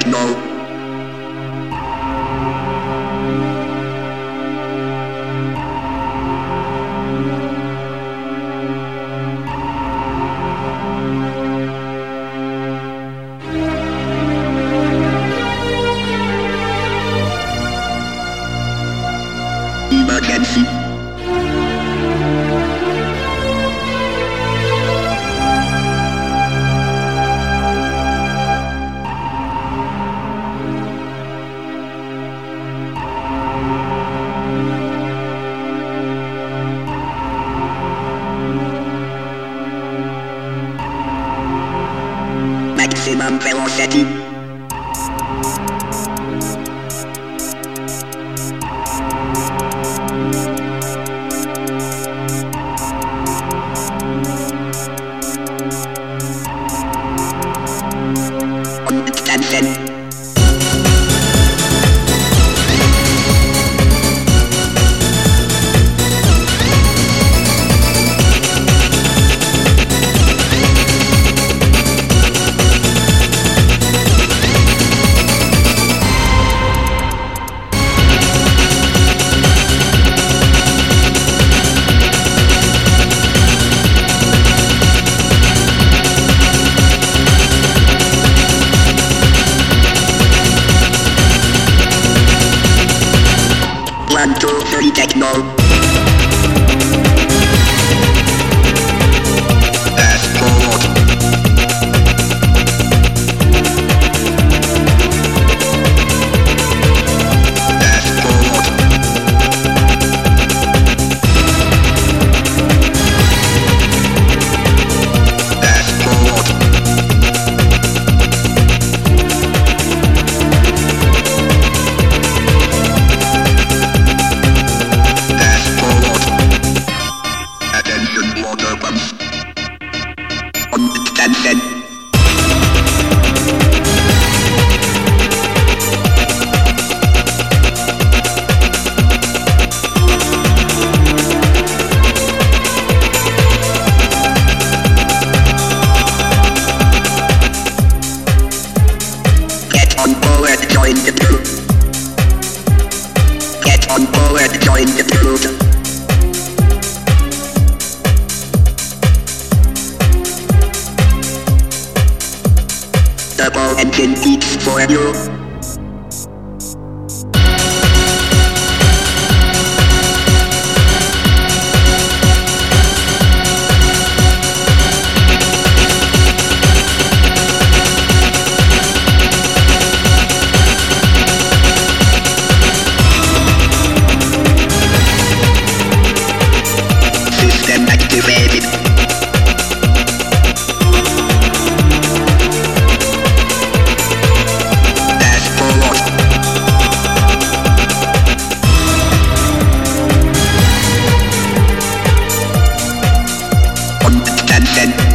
techno. Emergency. Maximum velocity. Three, techno. On board, join the. Turbo engine beats for you. that